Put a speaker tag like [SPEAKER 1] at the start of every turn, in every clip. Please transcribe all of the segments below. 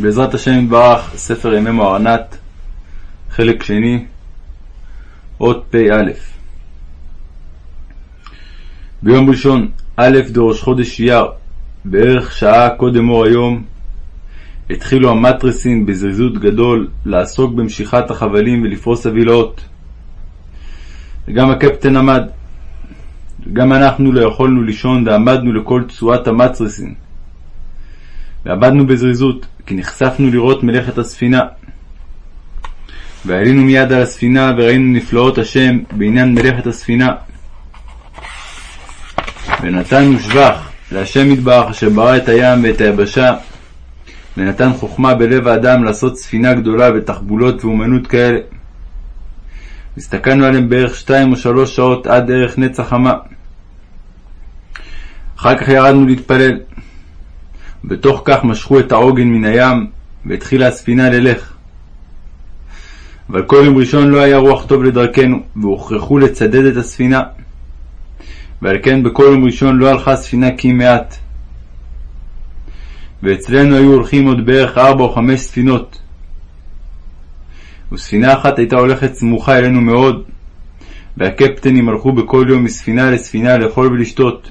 [SPEAKER 1] בעזרת השם יתברך, ספר ימי מוהר"נת, חלק שני, אות פ"א. ביום ראשון, א' דראש חודש אייר, בערך שעה קודם אור היום, התחילו המטרסים בזריזות גדול לעסוק במשיכת החבלים ולפרוס הווילאות. וגם הקפטן עמד. וגם אנחנו לא יכולנו לישון ועמדנו לכל תשואת המטרסים. ועבדנו בזריזות, כי נחשפנו לראות מלאכת הספינה. ועלינו מיד על הספינה וראינו נפלאות השם בעניין מלאכת הספינה. ונתנו שבח להשם יתברך אשר ברא את הים ואת היבשה, ונתן חוכמה בלב האדם לעשות ספינה גדולה ותחבולות ואומנות כאלה. הסתכלנו עליהם בערך שתיים או שלוש שעות עד ערך נץ החמה. אחר כך ירדנו להתפלל. בתוך כך משכו את העוגן מן הים, והתחילה הספינה ללך. אבל כל יום ראשון לא היה רוח טוב לדרכנו, והוכרחו לצדד את הספינה. ועל כן בכל יום ראשון לא הלכה הספינה כי מעט. ואצלנו היו הולכים עוד בערך ארבע או חמש ספינות. וספינה אחת הייתה הולכת סמוכה אלינו מאוד, והקפטנים הלכו בכל יום מספינה לספינה לאכול ולשתות.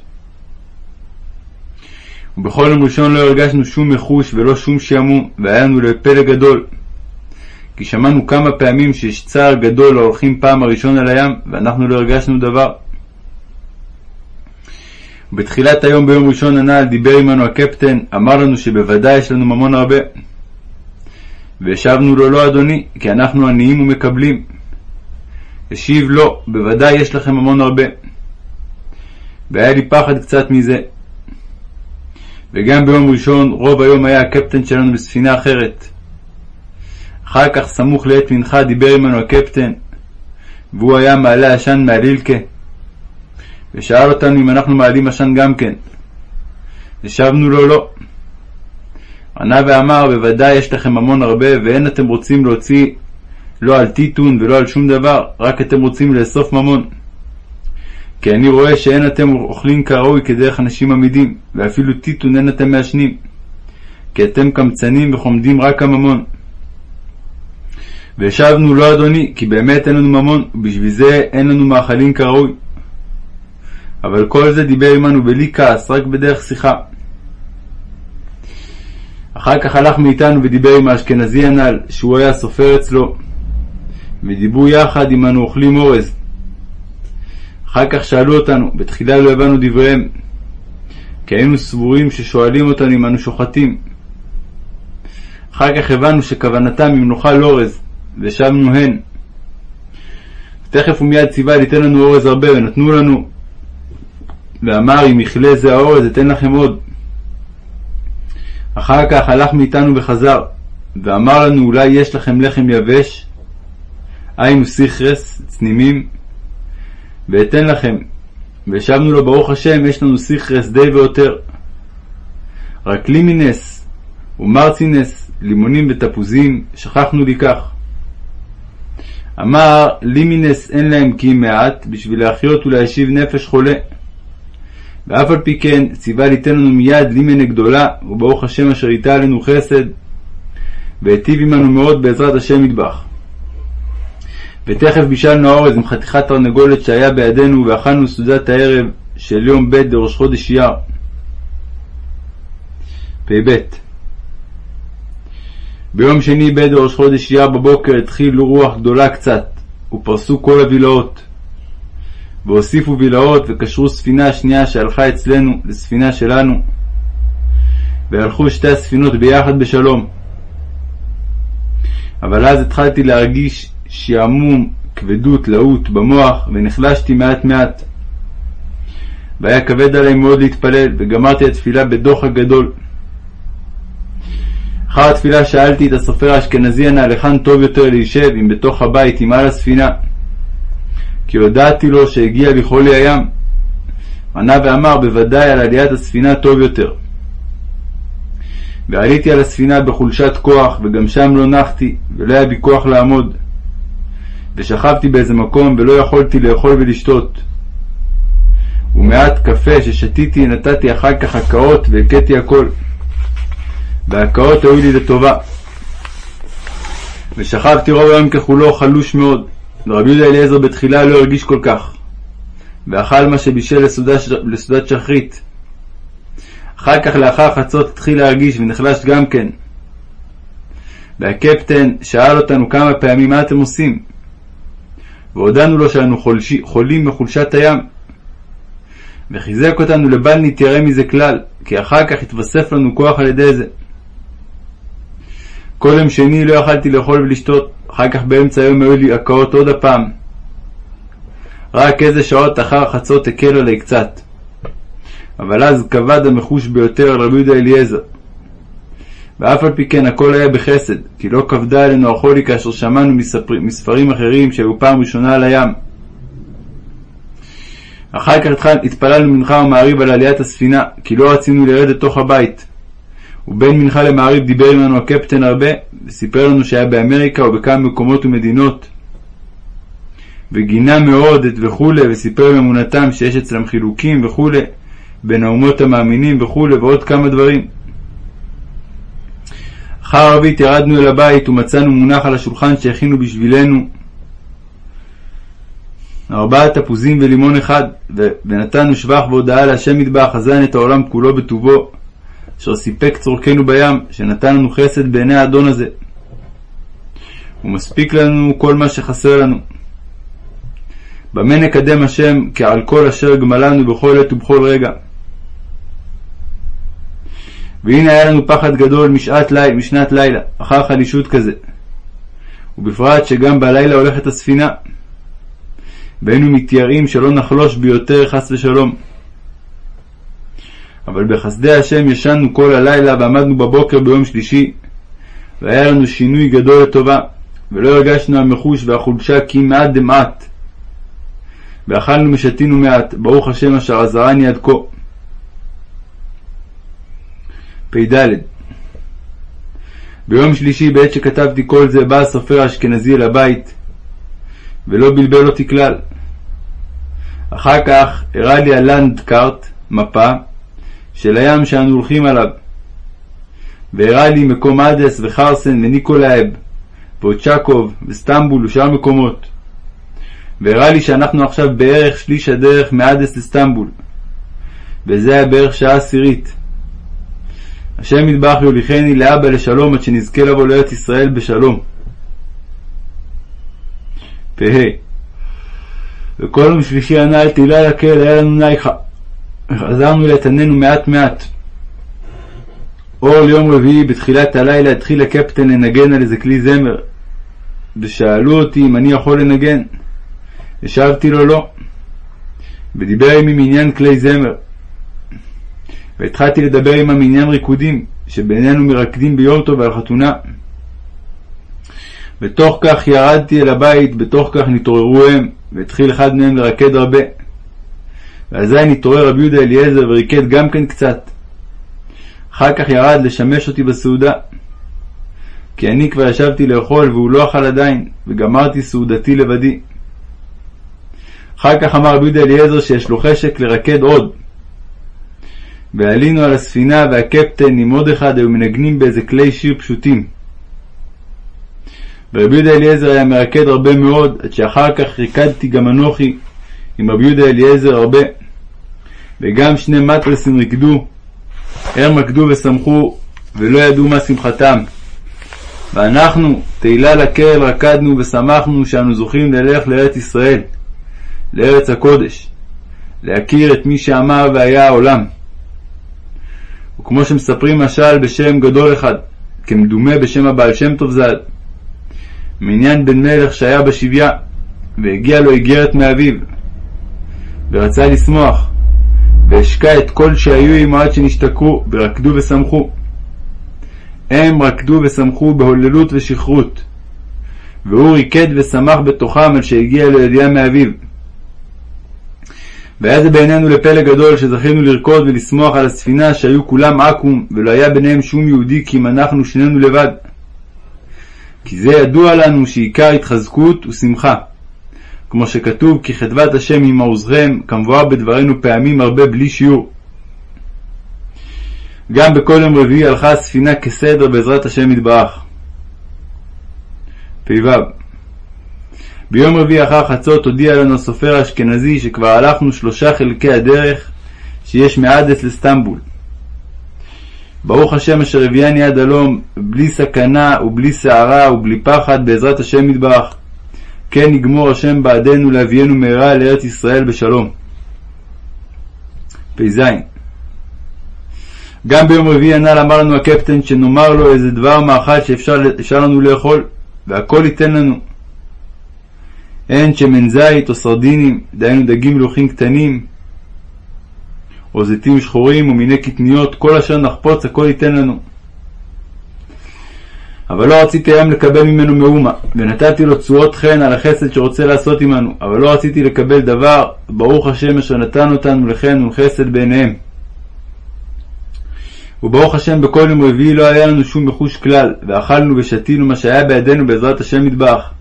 [SPEAKER 1] ובכל יום ראשון לא הרגשנו שום מחוש ולא שום שעמום, והיה לנו לפלא גדול. כי שמענו כמה פעמים שיש צער גדול להולכים פעם הראשון על הים, ואנחנו לא הרגשנו דבר. בתחילת היום ביום ראשון הנ"ל דיבר עמנו הקפטן, אמר לנו שבוודאי יש לנו ממון הרבה. והשבנו לו לא אדוני, כי אנחנו עניים ומקבלים. השיב לא, בוודאי יש לכם ממון הרבה. והיה לי פחד קצת מזה. וגם ביום ראשון רוב היום היה הקפטן שלנו בספינה אחרת. אחר כך סמוך לעת מנחה דיבר עמנו הקפטן, והוא היה מעלה עשן מהלילקה, ושאל אותנו אם אנחנו מעלים עשן גם כן. השבנו לו לא. ענה ואמר, בוודאי יש לכם ממון הרבה, ואין אתם רוצים להוציא לא על טיטון ולא על שום דבר, רק אתם רוצים לאסוף ממון. כי אני רואה שאין אתם אוכלים כראוי כדרך אנשים עמידים, ואפילו טיטון אין אתם מעשנים. כי אתם קמצנים וחומדים רק הממון. והשבנו לא אדוני, כי באמת אין לנו ממון, ובשביל זה אין לנו מאכלים כראוי. אבל כל זה דיבר עמנו בלי כעס, רק בדרך שיחה. אחר כך הלך מאיתנו ודיבר עם האשכנזי הנ"ל, שהוא היה סופר אצלו, ודיברו יחד עמנו אוכלים אורז. אחר כך שאלו אותנו, בתחילה לא הבנו דבריהם, כי היינו סבורים ששואלים אותנו אם אנו שוחטים. אחר כך הבנו שכוונתם אם נאכל אורז, ושבנו הן. תכף ומיד ציווה ליתן לנו אורז הרבה, ונתנו לנו. ואמר אם יכלה זה האורז אתן לכם עוד. אחר כך הלך מאיתנו וחזר, ואמר לנו אולי יש לכם לחם יבש, היינו סיכרס, צנימים, ואתן לכם. והשבנו לו ברוך השם יש לנו סיכרס די ויותר. רק לימינס ומרצינס, לימונים ותפוזים, שכחנו לי כך. אמר לימינס אין להם כי מעט, בשביל להחיות ולהשיב נפש חולה. ואף על פי כן ציווה ליתן לנו מיד לימנה גדולה, וברוך השם אשר ייתה עלינו חסד, והיטיב עמנו מאוד בעזרת השם ידבח. ותכף בישלנו האורז עם חתיכת תרנגולת שהיה בידינו, ואכלנו סעודת הערב של יום ב' לראש חודש אייר. פ"ב ביום שני ב' לראש חודש אייר בבוקר התחילו רוח גדולה קצת, ופרסו כל הווילאות. והוסיפו וילאות וקשרו ספינה שנייה שהלכה אצלנו לספינה שלנו, והלכו שתי הספינות ביחד בשלום. אבל אז התחלתי להרגיש שעמום, כבדות, להוט במוח, ונחלשתי מעט מעט. והיה כבד עלי מאוד להתפלל, וגמרתי התפילה בדוחק גדול. אחר התפילה שאלתי את הסופר האשכנזי הנ"ל היכן טוב יותר להישב, אם בתוך הבית, אם על הספינה. כי הודעתי לו שהגיע לחולי הים. ענה ואמר, בוודאי על עליית הספינה טוב יותר. ועליתי על הספינה בחולשת כוח, וגם שם לא נחתי, ולא היה בי כוח לעמוד. ושכבתי באיזה מקום, ולא יכולתי לאכול ולשתות. ומעט קפה ששתיתי נתתי אחר כך הקאות והכיתי הכל. והקאות היו לי לטובה. ושכבתי רוב היום ככולו חלוש מאוד, ורבי יהודה אליעזר בתחילה לא הרגיש כל כך, ואכל מה שבישל לסעודת, לסעודת שחרית. אחר כך לאחר חצות התחיל להרגיש ונחלש גם כן. והקפטן שאל אותנו כמה פעמים מה אתם עושים? והודענו לו שאנו חולשי, חולים מחולשת הים. וחיזק אותנו לבל נתיירא מזה כלל, כי אחר כך יתווסף לנו כוח על ידי זה. כל יום שני לא יכלתי לאכול ולשתות, אחר כך באמצע היום היו לי הקאות עוד הפעם. רק איזה שעות אחר חצות הקלו עלי קצת. אבל אז כבד המחוש ביותר רבי יהודה אליעזר. ואף על פי כן הכל היה בחסד, כי לא כבדה עלינו החולי כאשר שמענו מספר, מספרים אחרים שהיו פעם ראשונה על הים. אחר כך התפללנו מנחה ומעריב על עליית הספינה, כי לא רצינו לרדת לתוך הבית. ובין מנחה למעריב דיבר עמנו הקפטן הרבה, וסיפר לנו שהיה באמריקה ובכמה מקומות ומדינות. וגינה מאוד את וכולי, וסיפר עם אמונתם שיש אצלם חילוקים וכולי, בין האומות המאמינים וכולי, ועוד כמה דברים. אחר ערבית ירדנו אל הבית ומצאנו מונח על השולחן שהכינו בשבילנו ארבעה תפוזים ולימון אחד, ונתנו שבח והודאה להשם מטבח חזן את העולם כולו בטובו, אשר סיפק צורכנו בים, שנתן לנו חסד בעיני האדון הזה. ומספיק לנו כל מה שחסר לנו. במה נקדם השם כעל כל אשר גמלנו בכל עת ובכל רגע. והנה היה לנו פחד גדול משעת ליל, משנת לילה, אחר חלישות כזה. ובפרט שגם בלילה הולכת הספינה. והיינו מתייראים שלא נחלוש ביותר חס ושלום. אבל בחסדי השם ישנו כל הלילה ועמדנו בבוקר ביום שלישי, והיה לנו שינוי גדול לטובה, ולא הרגשנו המחוש והחולשה כמעט דמעט. ואכלנו ושתינו מעט, ברוך השם אשר עזרני עד כה. פ"ד. ביום שלישי בעת שכתבתי כל זה בא הסופר האשכנזי אל הבית ולא בלבל אותי כלל. אחר כך הראה לי הלנדקארט מפה של הים שאנו הולכים עליו והראה לי מקום אדס וחרסון וניקולאייב ואוצ'קוב וסטמבול ושאר מקומות. והראה לי שאנחנו עכשיו בערך שליש הדרך מאדס לסטמבול וזה היה בערך שעה עשירית השם יתברך יוליכני להבא לשלום עד שנזכה לבוא לארץ ישראל בשלום. פ"ה וכל יום שלישי הנ"ל תהילה לקהל היה לנו נייחה. וחזרנו לתננו מעט מעט. אור ליום רביעי בתחילת הלילה התחיל הקפטן לנגן על איזה כלי זמר. ושאלו אותי אם אני יכול לנגן. השבתי לו לא. ודיבר עמי מעניין כלי זמר. והתחלתי לדבר עמם עניין ריקודים, שבינינו מרקדים ביום טוב על חתונה. בתוך כך ירדתי אל הבית, בתוך כך נתעוררו הם, והתחיל אחד מהם לרקד הרבה. ואזי נתעורר רבי יהודה אליעזר וריקד גם כן קצת. אחר כך ירד לשמש אותי בסעודה. כי אני כבר ישבתי לאכול והוא לא אכל עדיין, וגמרתי סעודתי לבדי. אחר כך אמר רבי יהודה אליעזר שיש לו חשק לרקד עוד. ועלינו על הספינה והקפטן עם עוד אחד היו מנגנים באיזה כלי שיר פשוטים. ורבי יהודה אליעזר היה מרקד הרבה מאוד, עד שאחר כך ריקדתי גם אנוכי עם רבי יהודה אליעזר הרבה. וגם שני מטרסים ריקדו, הם רקדו ושמחו, ולא ידעו מה שמחתם. ואנחנו, תהילה לקהל, רקדנו ושמחנו שאנו זוכים ללך לארץ ישראל, לארץ הקודש, להכיר את מי שאמר והיה העולם. וכמו שמספרים משל בשם גדול אחד, כמדומה בשם הבעל שם טוב ז"ל, מעניין בן מלך שהיה בשביה, והגיע לו איגרת מאביו, ורצה לשמוח, והשקע את כל שהיו עמו עד שנשתכרו, ורקדו ושמחו. הם רקדו ושמחו בהוללות ושכרות, והוא ריקד ושמח בתוכם על שהגיע לו ידיעה מאביו. והיה זה בעינינו לפלא גדול שזכינו לרקוד ולשמוח על הספינה שהיו כולם עכו"ם ולא היה ביניהם שום יהודי כי אם אנחנו שנינו לבד. כי זה ידוע לנו שעיקר התחזקות ושמחה. כמו שכתוב כי חדבת השם עם עוזכם כמבואר בדברינו פעמים הרבה בלי שיעור. גם בכל יום רביעי הלכה הספינה כסדר בעזרת השם יתברך. פ"ו ביום רביעי אחר חצות הודיע לנו הסופר האשכנזי שכבר הלכנו שלושה חלקי הדרך שיש מעדס לסטמבול. ברוך השם אשר הביאני עד הלום, בלי סכנה ובלי סערה ובלי פחד, בעזרת השם יתברך. כן יגמור השם בעדנו להביאנו מהרה לארץ ישראל בשלום. פ"ז גם ביום רביעי הנ"ל אמר לנו הקפטן שנאמר לו איזה דבר מאכל שאפשר לנו לאכול, והכל ייתן לנו. אין שמן זית או סרדינים, דהיינו דגים מלוכים קטנים, או זיתים שחורים ומיני קטניות, כל אשר נחפוץ הכל ייתן לנו. אבל לא רציתי היום לקבל ממנו מאומה, ונתתי לו תשואות חן על החסד שרוצה לעשות עמנו, אבל לא רציתי לקבל דבר, ברוך השם אשר נתן אותנו לחן ולחסד בעיניהם. וברוך השם בכל יום רביעי לא היה לנו שום מחוש כלל, ואכלנו ושתינו מה שהיה בידינו בעזרת השם מטבח,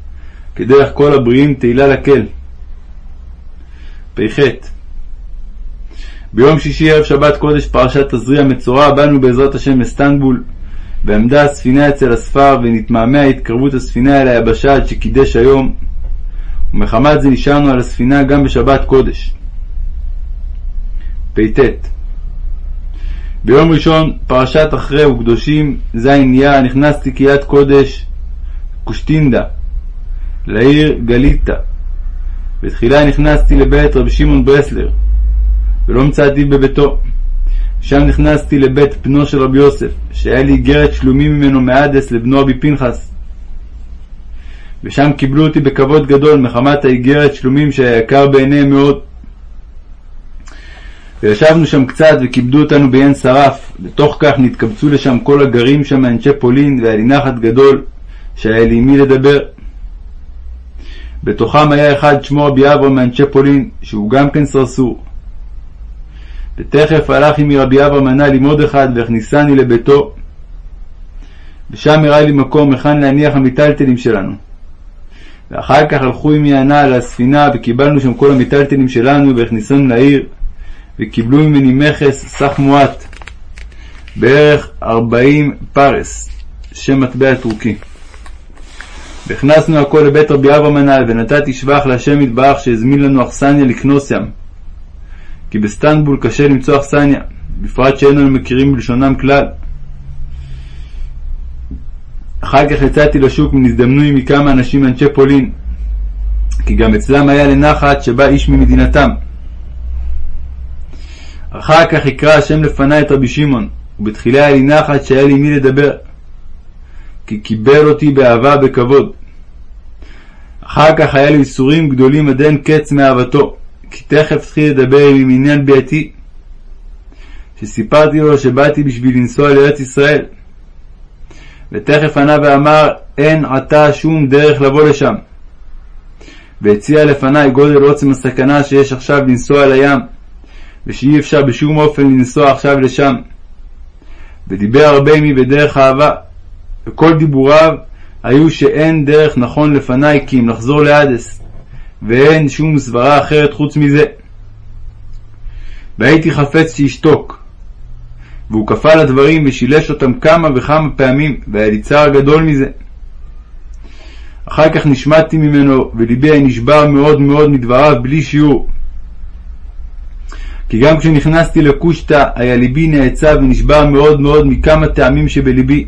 [SPEAKER 1] כדרך כל הבריאים תהילה לקל. פ"ח ביום שישי ערב שבת קודש פרשת תזריע מצורע באנו בעזרת השם לסטנבול, ועמדה הספינה אצל הספר ונתמהמה התקרבות הספינה אל היבשה עד שקידש היום, ומחמת זה נשארנו על הספינה גם בשבת קודש. פ"ט ביום ראשון, פרשת אחרי וקדושים, ז' יה, נכנסתי קריאת קודש קושטינדה, לעיר גליטה. בתחילה נכנסתי לבית רבי שמעון ברסלר, ולא מצאתי בביתו. שם נכנסתי לבית בנו של רבי יוסף, שהיה לי איגרת שלומים ממנו מעדס לבנו רבי פנחס. ושם קיבלו אותי בכבוד גדול מחמת האיגרת שלומים שהיה יקר בעיניהם מאוד. וישבנו שם קצת וכיבדו אותנו בעין שרף, בתוך כך נתקבצו לשם כל הגרים שם מאנשי פולין, והיה לי נחת גדול, שהיה לי עם מי לדבר. בתוכם היה אחד שמו רבי אברהם מאנשי פולין, שהוא גם כן סרסור. ותכף הלך עמי רבי אברהם הנ"ל עם עוד אחד והכניסני לביתו. ושם הראה לי מקום היכן להניח המיטלטלים שלנו. ואחר כך הלכו עמי הנ"ל לספינה וקיבלנו שם כל המיטלטלים שלנו והכניסנו לעיר וקיבלו ממני מכס סך מועט, בערך ארבעים פרס, שם מטבע טורקי. והכנסנו הכל לבית רבי אברהם הנ"ל ונתתי שבח להשם יתברך שהזמין לנו אכסניה לקנוס ים. כי בסטנבול קשה למצוא אכסניה, בפרט שאין לנו מכירים בלשונם כלל. אחר כך יצאתי לשוק ונזדמנו עמי כמה אנשים מאנשי פולין, כי גם אצלם היה לנחת שבא איש ממדינתם. אחר כך יקרא השם לפני את רבי שמעון, ובתחילה היה לי נחת שהיה לי מי לדבר, כי קיבל אותי באהבה בכבוד. אחר כך היה לי איסורים גדולים עד אין קץ מאהבתו, כי תכף התחיל לדבר עם עניין ביתי, שסיפרתי לו שבאתי בשביל לנסוע לארץ ישראל. ותכף ענה ואמר, אין עתה שום דרך לבוא לשם. והציע לפניי גודל עוצם הסכנה שיש עכשיו לנסוע אל הים, ושאי אפשר בשום אופן לנסוע עכשיו לשם. ודיבר הרבה עמי בדרך אהבה, וכל דיבוריו היו שאין דרך נכון לפניי כי אם לחזור לאדס, ואין שום סברה אחרת חוץ מזה. והייתי חפץ שישתוק. והוא כפה לדברים ושילש אותם כמה וכמה פעמים, והיה לי צער גדול מזה. אחר כך נשמעתי ממנו, וליבי היה נשבר מאוד מאוד מדבריו בלי שיעור. כי גם כשנכנסתי לקושטא, היה ליבי נעצב ונשבר מאוד מאוד מכמה טעמים שבליבי,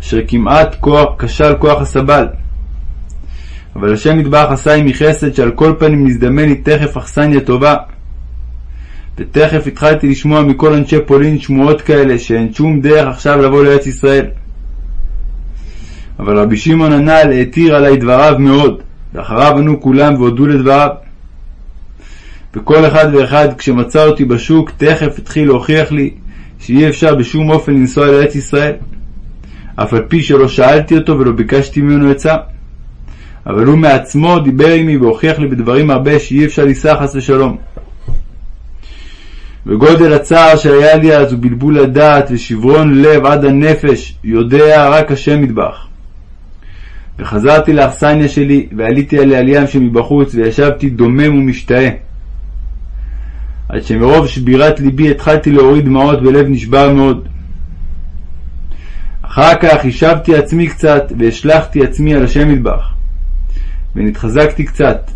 [SPEAKER 1] אשר כמעט כשל כוח הסבל. אבל השם יתברך עשה עמי חסד שעל כל פנים נזדמן לי תכף אכסניה טובה. ותכף התחלתי לשמוע מכל אנשי פולין שמועות כאלה שאין שום דרך עכשיו לבוא לארץ ישראל. אבל רבי שמעון הנ"ל התיר עלי דבריו מאוד, ואחריו ענו כולם והודו לדבריו. וכל אחד ואחד כשמצא אותי בשוק תכף התחיל להוכיח לי שאי אפשר בשום אופן לנסוע לארץ ישראל, אף על פי שלא שאלתי אותו ולא ביקשתי ממנו עצה. אבל הוא מעצמו דיבר עמי והוכיח לי בדברים הרבה שאי אפשר לנסוע חס ושלום. וגודל הצער שהיה לי אז ובלבול הדעת ושברון לב עד הנפש יודע רק השם מטבח. וחזרתי לאכסניה שלי ועליתי על העלייה שמבחוץ וישבתי דומם ומשתאה. עד שמרוב שבירת ליבי התחלתי להוריד דמעות ולב נשבר מאוד. אחר כך השבתי עצמי קצת והשלכתי עצמי על השם מטבח, ונתחזקתי קצת.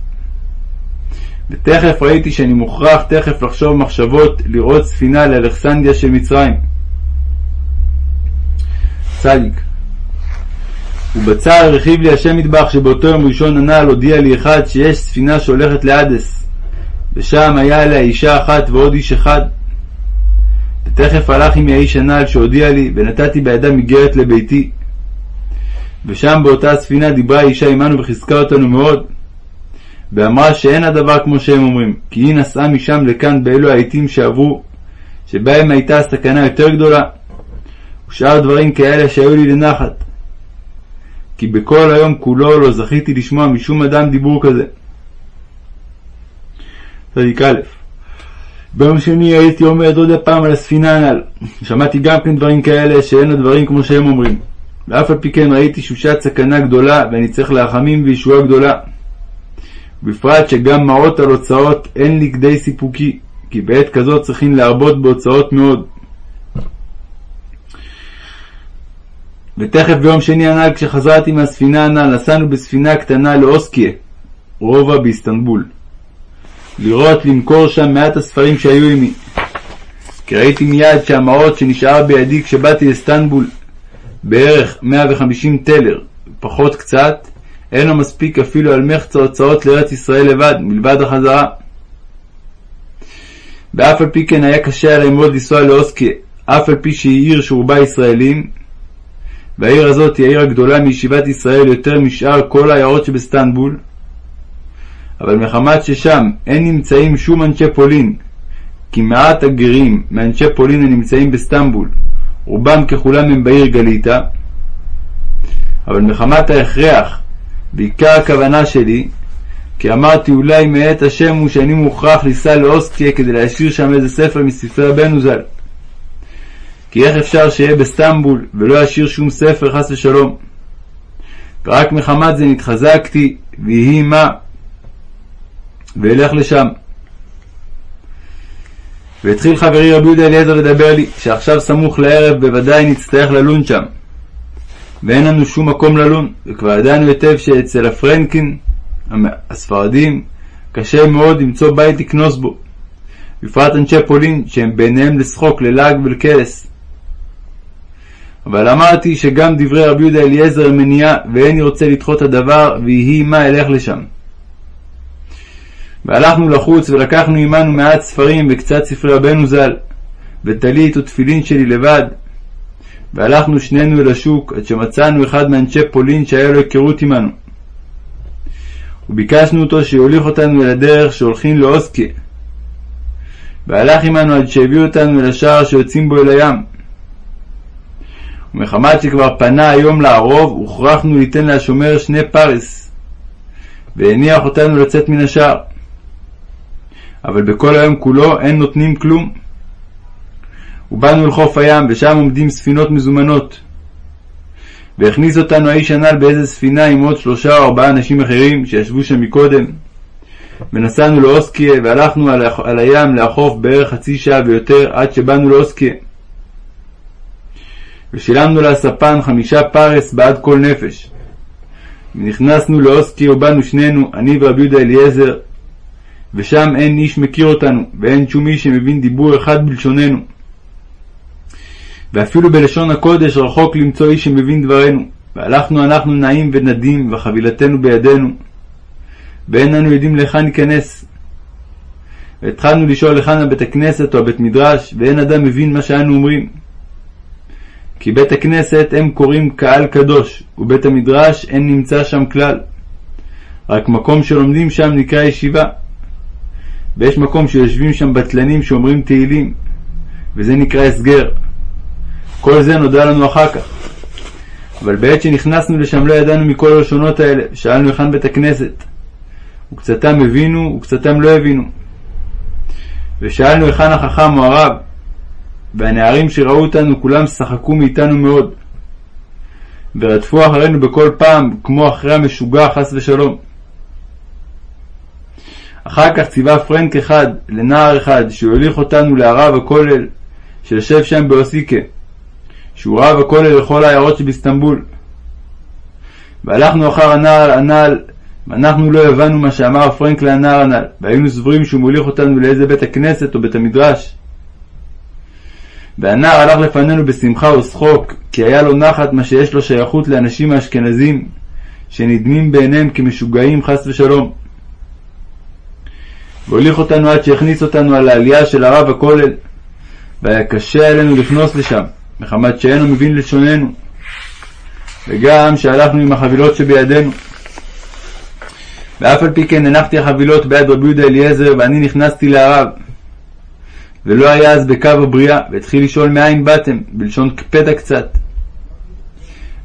[SPEAKER 1] ותכף ראיתי שאני מוכרח תכף לחשוב מחשבות לראות ספינה לאלכסנדיה של מצרים. צדיק ובצער הרחיב לי השם מטבח שבאותו יום ראשון הנ"ל הודיע לי אחד שיש ספינה שהולכת לאדס, ושם היה עליה אישה אחת ועוד איש אחד. ותכף הלך עמי האיש הנ"ל שהודיע לי, ונתתי בידה מגרת לביתי. ושם באותה הספינה דיברה האישה עמנו וחיזקה אותנו מאוד, ואמרה שאין הדבר כמו שהם אומרים, כי היא נסעה משם לכאן באלו העתים שעברו, שבהם הייתה הסכנה יותר גדולה, ושאר דברים כאלה שהיו לי לנחת. כי בכל היום כולו לא זכיתי לשמוע משום אדם דיבור כזה. צדיק א' ביום שני הייתי עומד עוד הפעם על הספינה הנ"ל. שמעתי גם כן דברים כאלה שאין הדברים כמו שהם אומרים. ואף על פי כן ראיתי שושת סכנה גדולה ואני צריך להחמים וישועה גדולה. בפרט שגם מעות על הוצאות אין לי כדי סיפוקי, כי בעת כזאת צריכים להרבות בהוצאות מאוד. ותכף ביום שני הנ"ל כשחזרתי מהספינה הנ"ל נסענו בספינה קטנה לאוסקיה, רובע באיסטנבול. לראות למכור שם מעט הספרים שהיו עמי. כי ראיתי מיד שהמעות שנשאר בידי כשבאתי לאיסטנבול בערך 150 טלר, פחות קצת, אין לו מספיק אפילו על מחצה הוצאות לארץ ישראל לבד, מלבד החזרה. ואף על פי כן היה קשה עליהם מאוד לנסוע לאוסקיה, אף על פי שהיא עיר שרובה ישראלים, והעיר הזאת היא העיר הגדולה מישיבת ישראל יותר משאר כל העיירות שבסטנבול, אבל מחמת ששם אין נמצאים שום אנשי פולין, כי מעט הגרים מאנשי פולין הנמצאים בסטנבול, רובם ככולם הם בעיר גליטה, אבל מחמת ההכרח, בעיקר הכוונה שלי, כי אמרתי אולי מאת השם הוא שאני מוכרח לנסוע לאוסטריה כדי להשאיר שם איזה ספר מספרי רבנו ז"ל. כי איך אפשר שיהיה בסטמבול ולא ישאיר שום ספר חס ושלום? ורק מחמת זה נתחזקתי, ויהי מה, ואלך לשם. והתחיל חברי רבי יהודה אליעזר לדבר לי, שעכשיו סמוך לערב בוודאי נצטרך ללון שם. ואין לנו שום מקום ללון, וכבר ידענו היטב שאצל הפרנקין, הספרדים, קשה מאוד למצוא בית לקנוס בו. בפרט אנשי פולין, שהם בעיניהם לשחוק, ללעג ולקלס. אבל אמרתי שגם דברי רבי יהודה אליעזר הם מניעה, ואיני רוצה לדחות הדבר, ויהי מה אלך לשם. והלכנו לחוץ ולקחנו עמנו מעט ספרים וקצת ספרי רבנו ז"ל, וטלית ותפילין שלי לבד. והלכנו שנינו אל השוק, עד שמצאנו אחד מאנשי פולין שהיה לו היכרות עמנו. וביקשנו אותו שיוליך אותנו אל הדרך שהולכים לאוסקיה. והלך עמנו עד שהביאו אותנו אל השער שיוצאים בו אל הים. ומחמת שכבר פנה היום לערוב, הוכרחנו ליתן להשומר שני פרס, והניח אותנו לצאת מן השער. אבל בכל היום כולו אין נותנים כלום. ובאנו אל חוף הים, ושם עומדים ספינות מזומנות. והכניס אותנו האיש הנ"ל באיזה ספינה עם עוד שלושה או ארבעה אנשים אחרים שישבו שם מקודם. ונסענו לאוסקיה, והלכנו על, על הים לאכוף בערך חצי שעה ויותר עד שבאנו לאוסקיה. ושילמנו לספן חמישה פרס בעד כל נפש. ונכנסנו לאוסקיה ובאנו שנינו, אני ורבי יהודה אליעזר, ושם אין איש מכיר אותנו, ואין שום איש שמבין דיבור אחד בלשוננו. ואפילו בלשון הקודש רחוק למצוא איש שמבין דברנו. והלכנו אנחנו נעים ונדים, וחבילתנו בידינו, ואין אנו יודעים להיכן ניכנס. והתחלנו לשאול היכן הבית הכנסת או הבית מדרש, ואין אדם מבין מה שאנו אומרים. כי בית הכנסת הם קוראים קהל קדוש, ובית המדרש אין נמצא שם כלל. רק מקום שלומדים שם נקרא ישיבה. ויש מקום שיושבים שם בטלנים שאומרים תהילים, וזה נקרא הסגר. כל זה נודע לנו אחר כך. אבל בעת שנכנסנו לשם לא ידענו מכל הלשונות האלה, שאלנו היכן בית הכנסת. וקצתם הבינו וקצתם לא הבינו. ושאלנו היכן החכם או הרב, והנערים שראו אותנו כולם שחקו מאיתנו מאוד. ורדפו אחרינו בכל פעם, כמו אחרי המשוגע חס ושלום. אחר כך ציווה פרנק אחד לנער אחד שיוליך אותנו להרב הכולל שיושב שם באוסיקה, שהוא רב הכולל לכל העיירות שבאיסטנבול. והלכנו אחר הנער הנ"ל, ואנחנו לא הבנו מה שאמר פרנק לנער הנ"ל, והיינו סבורים שהוא מוליך אותנו לאיזה בית הכנסת או בית המדרש. והנער הלך לפנינו בשמחה ושחוק, כי היה לו נחת מה שיש לו שייכות לאנשים האשכנזים, שנדמים בעיניהם כמשוגעים חס ושלום. והוליך אותנו עד שהכניס אותנו על העלייה של הרב הכולל, והיה קשה עלינו לכנוס לשם, מחמת שאינו מבין לשוננו, וגם שהלכנו עם החבילות שבידינו. ואף על פי כן הנחתי החבילות ביד רבי יהודה אליעזר, ואני נכנסתי להרב. ולא היה אז בקו הבריאה, והתחיל לשאול מאין באתם, בלשון קפדה קצת.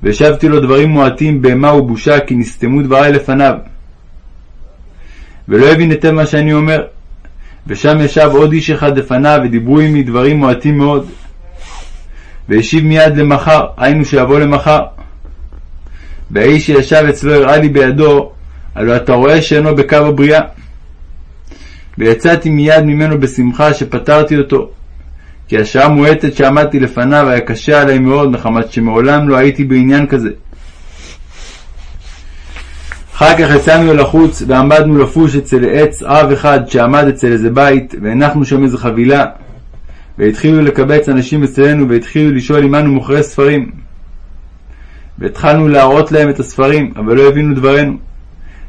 [SPEAKER 1] והשבתי לו דברים מועטים בהמה ובושה, כי נסתמו דברי לפניו. ולא הבין היטב מה שאני אומר. ושם ישב עוד איש אחד לפניו, ודיברו עמי דברים מועטים מאוד. והשיב מיד למחר, היינו שיבוא למחר. והאיש שישב אצלו הראה לי בידו, הלא אתה רואה שאינו בקו הבריאה. ויצאתי מיד ממנו בשמחה שפטרתי אותו, כי השעה מועטת שעמדתי לפניו היה קשה עלי מאוד, מחמת שמעולם לא הייתי בעניין כזה. אחר כך יצאנו אל החוץ ועמדנו לפוש אצל עץ אב אחד שעמד אצל איזה בית, והנחנו שם איזה חבילה, והתחילו לקבץ אנשים אצלנו, והתחילו לשאול אנו מוכרי ספרים. והתחלנו להראות להם את הספרים, אבל לא הבינו דברינו,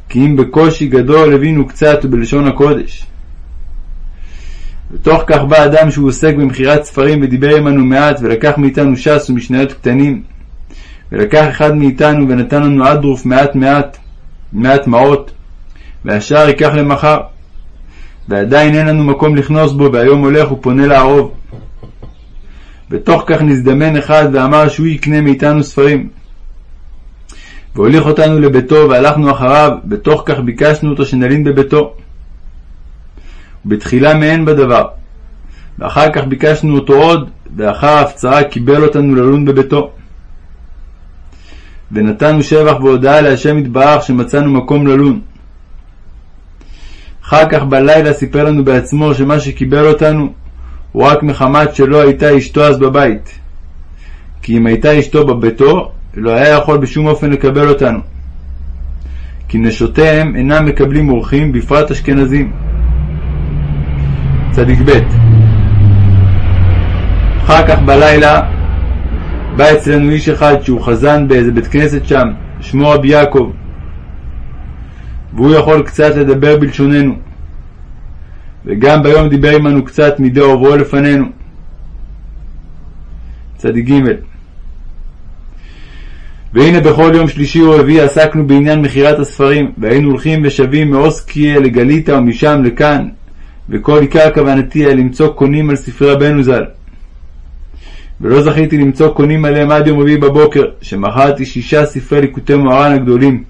[SPEAKER 1] כי אם בקושי גדול הבינו קצת ובלשון הקודש. ותוך כך בא אדם שהוא עוסק במכירת ספרים ודיבר עמנו מעט, ולקח מאיתנו ש"ס ומשניות קטנים, ולקח אחד מאיתנו ונתן לנו אדרוף מעט מעט, מעט מעות, והשאר ייקח למחר. ועדיין אין לנו מקום לכנוס בו, והיום הולך ופונה לערוב. בתוך כך נזדמן אחד ואמר שהוא יקנה מאיתנו ספרים. והוליך אותנו לביתו, והלכנו אחריו, בתוך כך ביקשנו אותו שנלין בביתו. ובתחילה מעין בדבר. ואחר כך ביקשנו אותו עוד, ואחר ההפצרה קיבל אותנו ללון בביתו. ונתנו שבח והודאה להשם יתברך שמצאנו מקום ללון. אחר כך בלילה סיפר לנו בעצמו שמה שקיבל אותנו הוא רק מחמת שלא הייתה אשתו אז בבית. כי אם הייתה אשתו בביתו, לא היה יכול בשום אופן לקבל אותנו. כי נשותיהם אינם מקבלים אורחים, בפרט אשכנזים. צדיק ב' אחר כך בלילה בא אצלנו איש אחד שהוא חזן באיזה בית כנסת שם, שמו רבי יעקב, והוא יכול קצת לדבר בלשוננו. וגם ביום דיבר עמנו קצת מדי עוברו לפנינו. צדיק ג' והנה בכל יום שלישי או רביעי עסקנו בעניין מכירת הספרים, והיינו הולכים ושבים מאוסקיה לגליטה ומשם לכאן, וכל עיקר כוונתי היה למצוא קונים על ספרי רבנו ז"ל. ולא זכיתי למצוא קונים עליהם עד יום רביעי בבוקר, שמכרתי שישה ספרי ליקוטי מוהר"ן הגדולים.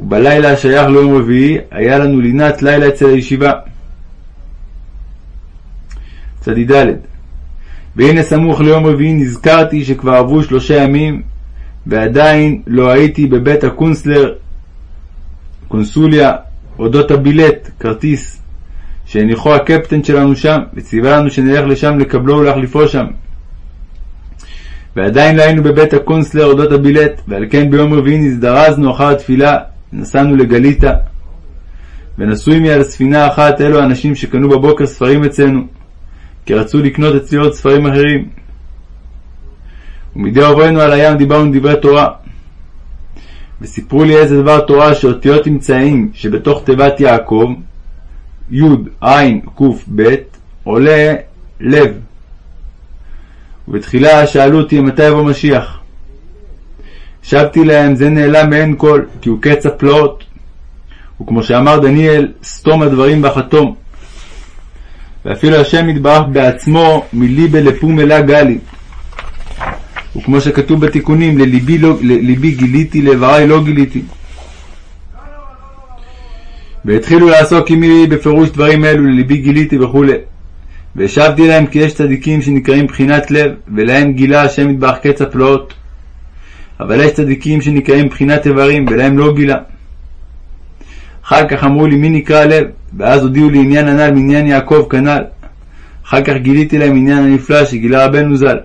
[SPEAKER 1] ובלילה השייך ליום רביעי, היה לנו לינת לילה אצל הישיבה. צדי ד' והנה סמוך ליום רביעי נזכרתי שכבר עברו שלושה ימים, ועדיין לא הייתי בבית הקונסלר, קונסוליה, אודות הבילט, כרטיס. שהניחו הקפטן שלנו שם, וציווה לנו שנלך לשם לקבלו ולהחליפו שם. ועדיין לא היינו בבית הקונסלר אודות הבילט, ועל כן ביום רביעי נזדרזנו אחר התפילה, נסענו לגליטה. ונסעו עמי על הספינה אחת אלו האנשים שקנו בבוקר ספרים אצלנו, כי רצו לקנות אצלי עוד ספרים אחרים. ומדי עוברנו על הים דיברנו דברי תורה. וסיפרו לי איזה דבר תורה שאותיות אמצעים שבתוך תיבת יעקב, י, ע', ק, ב, עולה לב. ובתחילה שאלו אותי מתי יבוא משיח. השבתי להם זה נעלם מעין כל, כי הוא קץ הפלאות. וכמו שאמר דניאל, סתום הדברים בחתום. ואפילו השם יתברך בעצמו מליבה לפומלה גלי. וכמו שכתוב בתיקונים, לליבי, לא, לליבי גיליתי, לאיברי לא גיליתי. והתחילו לעסוק עמי בפירוש דברים אלו, לליבי גיליתי וכו'. והשבתי להם כי יש צדיקים שנקראים בחינת לב, ולהם גילה השם יתברך קץ הפלאות. אבל יש צדיקים שנקראים בחינת איברים, ולהם לא גילה. אחר כך אמרו לי מי נקרא לב, ואז הודיעו לי עניין הנ"ל מעניין יעקב כנ"ל. אחר כך גיליתי להם עניין הנפלא שגילה רבנו ז"ל,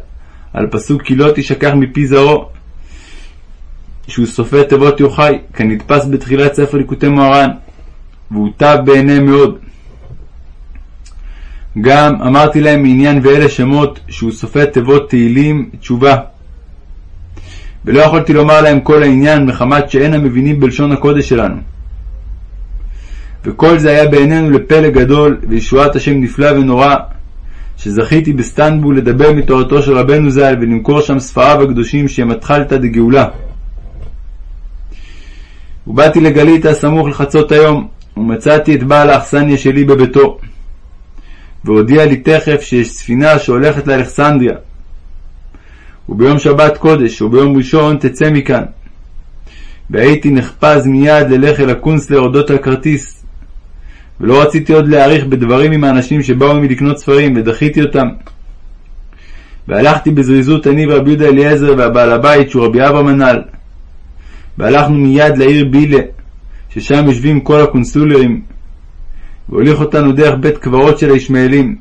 [SPEAKER 1] על פסוק כי לא תשכח מפי זרעו, שהוא סופר תיבות יוחאי, כנתפס בתחילת ספר ליקוטי מוהר"ן, והוא טב בעיניהם מאוד. גם אמרתי להם מעניין ואלה שמות שהוא סופר תיבות תהילים תשובה. ולא יכולתי לומר להם כל העניין מחמת שאין המבינים בלשון הקודש שלנו. וכל זה היה בעינינו לפלא גדול וישועת השם נפלא ונורא, שזכיתי בסטנבול לדבר מתורתו של רבנו ז"ל ולמכור שם ספריו הקדושים שהם התחלתא דגאולה. ובאתי לגליתא סמוך לחצות היום, ומצאתי את בעל האכסניה שלי בביתו. והודיע לי תכף שיש ספינה שהולכת לאלכסנדריה. וביום שבת קודש וביום ראשון תצא מכאן. והייתי נחפז מיד ללך אל הקונסלר אודות הכרטיס. ולא רציתי עוד להאריך בדברים עם האנשים שבאו עמי לקנות ספרים, ודחיתי אותם. והלכתי בזריזות אני ורבי יהודה אליעזר והבעל הבית שהוא רבי אברהם הנ"ל. והלכנו מיד לעיר בילה, ששם יושבים כל הקונסולרים, והוליך אותנו דרך בית קברות של הישמעאלים.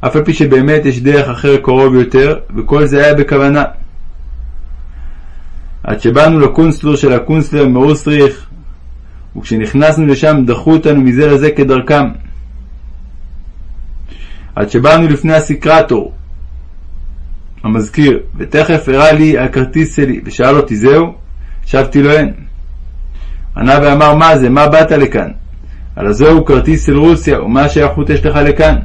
[SPEAKER 1] אף על פי שבאמת יש דרך אחר קרוב יותר, וכל זה היה בכוונה. עד שבאנו לקונסלר של הקונסלר מאוסטריך, וכשנכנסנו לשם דחו אותנו מזה לזה כדרכם. עד שבאנו לפני הסקרטור, המזכיר, ותכף הראה לי הכרטיס שלי, ושאל אותי זהו? השבתי לו אין. ענה ואמר מה זה, מה באת לכאן? הלא זהו כרטיס של רוסיה, ומה השייכות יש לך לכאן?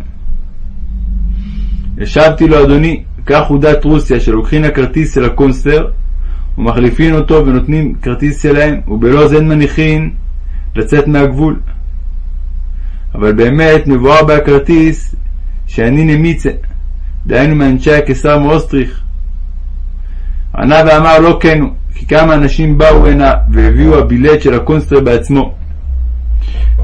[SPEAKER 1] השבתי לו אדוני, כך הוא דת רוסיה, שלוקחים הכרטיס של הקונסלר, ומחליפין אותו ונותנים כרטיס שלהם, ובלא זה אין מניחין לצאת מהגבול. אבל באמת מבואר בכרטיס שאני נמיצא, דהיינו מאנשי הקיסר מאוסטרייך. ענה ואמר לא כן הוא, כי כמה אנשים באו הנה והביאו הבילט של הקונסלר בעצמו.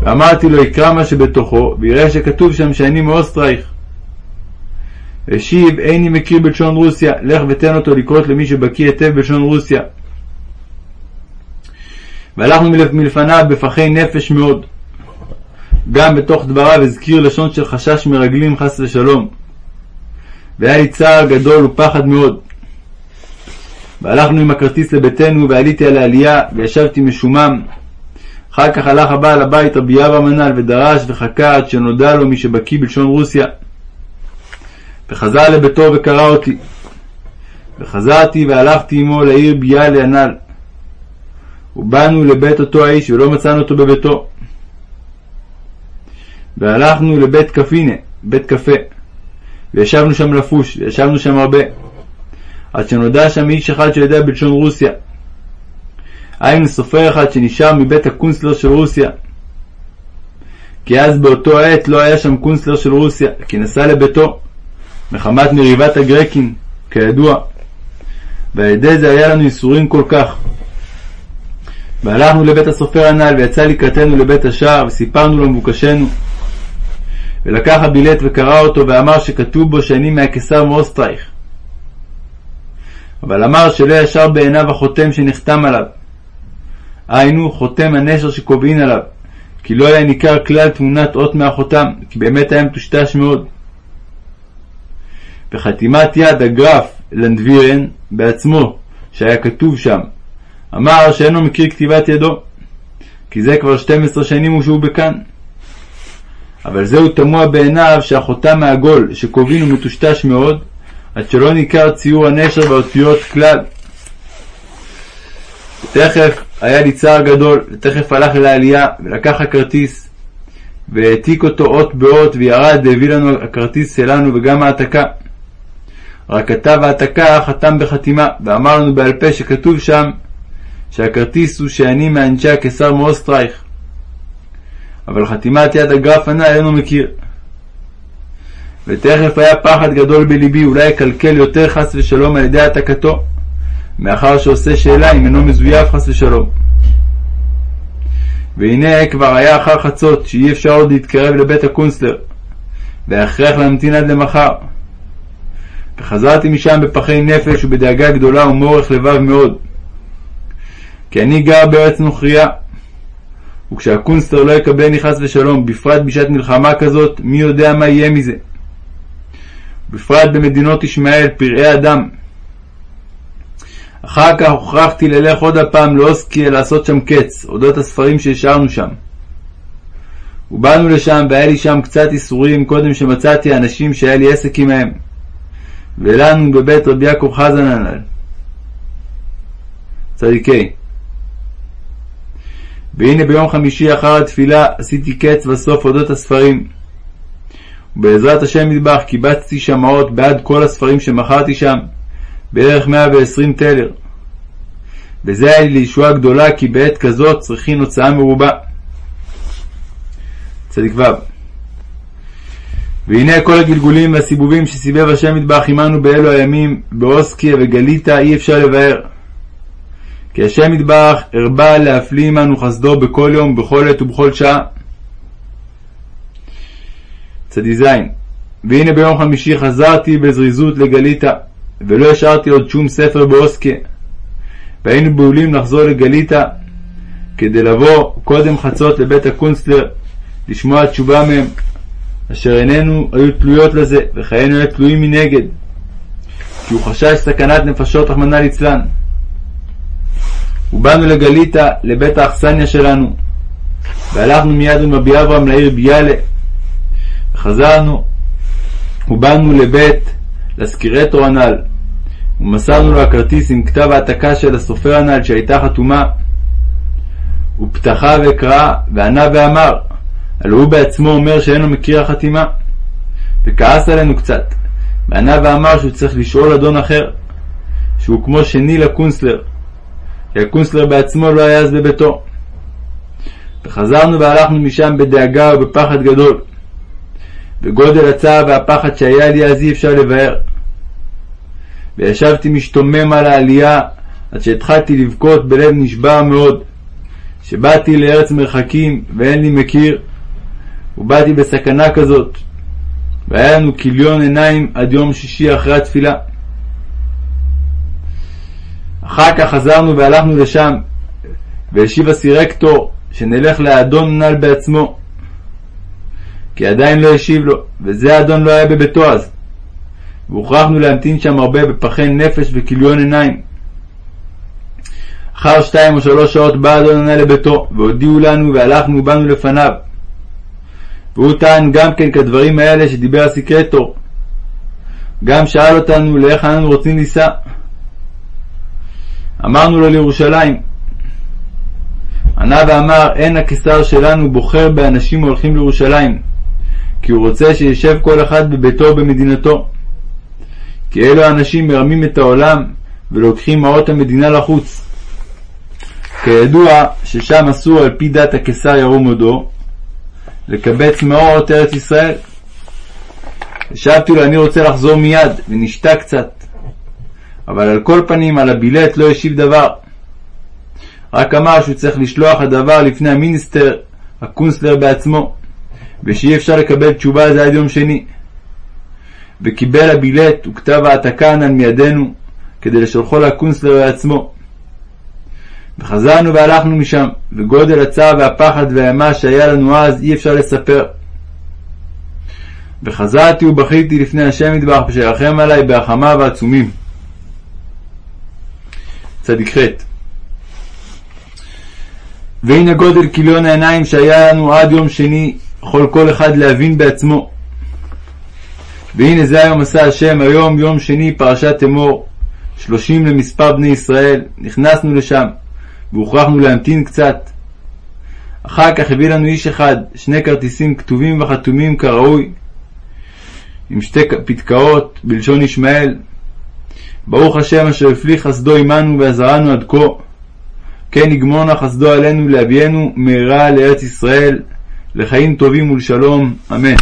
[SPEAKER 1] ואמרתי לו יקרא מה שבתוכו, ויראה שכתוב שם שאני מאוסטרייך. השיב איני מכיר בלשון רוסיה, לך ותן אותו לקרות למי שבקיא היטב בלשון רוסיה. והלכנו מלפניו בפחי נפש מאוד. גם בתוך דבריו הזכיר לשון של חשש מרגלים חס ושלום. והיה לי צער גדול ופחד מאוד. והלכנו עם הכרטיס לביתנו ועליתי על העלייה וישבתי משומם. אחר כך הלך הבעל הבית רבי אברהם הנ"ל ודרש וחכה עד שנודע לו מי שבקיא בלשון רוסיה. וחזר לביתו וקרא אותי. וחזרתי והלכתי עמו לעיר ביאלה הנ"ל. ובאנו לבית אותו האיש ולא מצאנו אותו בביתו. והלכנו לבית קפינה, בית קפה, וישבנו שם לפוש, וישבנו שם הרבה, עד שנודע שם איש אחד שיודע בלשון רוסיה. היינו סופר אחד שנשאר מבית הקונסלר של רוסיה. כי אז באותו עת לא היה שם קונסלר של רוסיה, כי נסע לביתו, מחמת מריבת הגרקים, כידוע. ועל ידי זה היה לנו ייסורים כל כך. והלכנו לבית הסופר הנ"ל, ויצא לקראתנו לבית השער, וסיפרנו לו מבוקשנו. ולקח הבילט וקרא אותו, ואמר שכתוב בו שאני מהקיסר מאוסטרייך. אבל אמר שלא ישר בעיניו החותם שנחתם עליו. היינו חותם הנשר שקובעין עליו, כי לא היה ניכר כלל תמונת אות מהחותם, כי באמת היה מטושטש מאוד. בחתימת יד הגרף לנדבירן בעצמו, שהיה כתוב שם, אמר שאינו מכיר כתיבת ידו, כי זה כבר 12 שנים הוא שהוא בכאן. אבל זהו תמוה בעיניו שהחותם העגול שקובעין הוא מטושטש מאוד, עד שלא ניכר ציור הנשר והאותיות כלל. ותכף היה לי צער גדול, ותכף הלך אל העלייה, ולקח הכרטיס, והעתיק אותו אות באות, וירד והביא לנו הכרטיס שלנו וגם העתקה. רק כתב העתקה חתם בחתימה, ואמר לנו בעל פה שכתוב שם שהכרטיס הוא שאני מאנשי הקיסר מאוסטרייך. אבל חתימת יד הגרף הנ"ל אינו מכיר. ותכף היה פחד גדול בלבי, אולי יקלקל יותר חס ושלום על ידי העתקתו, מאחר שעושה שאלה אם אינו מזויף חס ושלום. והנה כבר היה אחר חצות, שאי אפשר עוד להתקרב לבית הקונסלר, והכרח להמתין עד למחר. וחזרתי משם בפחי נפש ובדאגה גדולה ומורך לבב מאוד. כי אני גר בארץ נוכריה, וכשהקונסלר לא יקבלני חס ושלום, בפרט בשעת מלחמה כזאת, מי יודע מה יהיה מזה. בפרט במדינות ישמעאל, פראי אדם. אחר כך הוכרחתי ללך עוד הפעם לאוסקיה לעשות שם קץ, אודות הספרים שהשארנו שם. ובאנו לשם והיה לי שם קצת איסורים קודם שמצאתי אנשים שהיה לי עסק עמהם. ולנו בבית רבי יעקב חזן הנ"ל. צדיקי. והנה ביום חמישי אחר התפילה עשיתי קץ בסוף אודות הספרים. ובעזרת השם מטבח קיבצתי שמעות בעד כל הספרים שמכרתי שם, בערך 120 טלר. וזה היה לי לישועה גדולה, כי בעת כזאת צריכין הוצאה מרובה. צדיק ו' והנה כל הגלגולים והסיבובים שסיבב השם מטבח עמנו באלו הימים, באוסקיה וגליטה, אי אפשר לבאר. כי השם מטבח הרבה להפליא עמנו חסדו בכל יום, בכל עת ובכל שעה. צדי ז. והנה ביום חמישי חזרתי בזריזות לגליטה, ולא השארתי עוד שום ספר באוסקיה. והיינו בהולים לחזור לגליטה, כדי לבוא קודם חצות לבית הקונסטלר, לשמוע תשובה מהם, אשר עינינו היו תלויות לזה, וחיינו היו תלויים מנגד, כי הוא חשש סכנת נפשות רחמנא ליצלן. ובאנו לגליטה, לבית האכסניה שלנו, והלכנו מיד עם רבי אברהם לעיר ביאלה, וחזרנו, ובאנו לבית לסקירטור הנ"ל, ומסרנו לו הכרטיס עם כתב העתקה של הסופר הנ"ל שהייתה חתומה. הוא פתחה וקרא, וענה ואמר, הלא הוא בעצמו אומר שאינו מכיר החתימה. וכעס עלינו קצת, וענה ואמר שהוא צריך לשאול אדון אחר, שהוא כמו שני לקונסלר, כי הקונסלר בעצמו לא היה אז בביתו. וחזרנו והלכנו משם בדאגה ובפחד גדול. וגודל הצער והפחד שהיה לי אז אי אפשר לבאר. וישבתי משתומם על העלייה, עד שהתחלתי לבכות בלב נשבר מאוד, שבאתי לארץ מרחקים ואין לי מכיר, ובאתי בסכנה כזאת, והיה לנו כיליון עיניים עד יום שישי אחרי התפילה. אחר כך חזרנו והלכנו לשם, והשיב הסירקטור שנלך לאדון נ"ל בעצמו, כי עדיין לא השיב לו, וזה האדון לא היה בביתו אז. והוכרחנו להמתין שם הרבה בפחי נפש וכיליון עיניים. אחר שתיים או שלוש שעות בא אדון ענה לביתו, והודיעו לנו והלכנו ובאנו לפניו. והוא טען גם כן כדברים האלה שדיבר הסיקרטור. גם שאל אותנו לאיך אנו רוצים לישא. אמרנו לו לירושלים. ענה ואמר, אין הקיסר שלנו בוחר באנשים ההולכים לירושלים, כי הוא רוצה שישב כל אחד בביתו ובמדינתו. כי אלו האנשים מרמים את העולם ולוקחים מעות המדינה לחוץ. כידוע ששם אסור על פי דת הקיסר ירום הודו לקבץ מאור ארץ ישראל. השבתי לו אני רוצה לחזור מיד ונשתה קצת. אבל על כל פנים על הבילט לא השיב דבר. רק אמר שהוא צריך לשלוח הדבר לפני המיניסטר, הקונסלר בעצמו, ושאי אפשר לקבל תשובה על זה עד יום שני. וקיבל הבילט וכתב העתקה הנ"ל מידינו, כדי לשולחו לקונסלר בעצמו. וחזרנו והלכנו משם, וגודל הצער והפחד והאימה שהיה לנו אז אי אפשר לספר. וחזרתי ובכיתי לפני השם מטבח, שירחם עלי בהחמיו העצומים. צדיק ח' והנה גודל כיליון העיניים שהיה לנו עד יום שני, יכול כל אחד להבין בעצמו. והנה זה היום עשה השם, היום יום שני פרשת אמור, שלושים למספר בני ישראל, נכנסנו לשם, והוכרחנו להמתין קצת. אחר כך הביא לנו איש אחד שני כרטיסים כתובים וחתומים כראוי, עם שתי פתקאות בלשון ישמעאל. ברוך השם אשר הפליא חסדו עמנו ועזרנו עד כה. כן יגמורנה חסדו עלינו להביאנו מהרה לארץ ישראל, לחיים טובים ולשלום, אמן.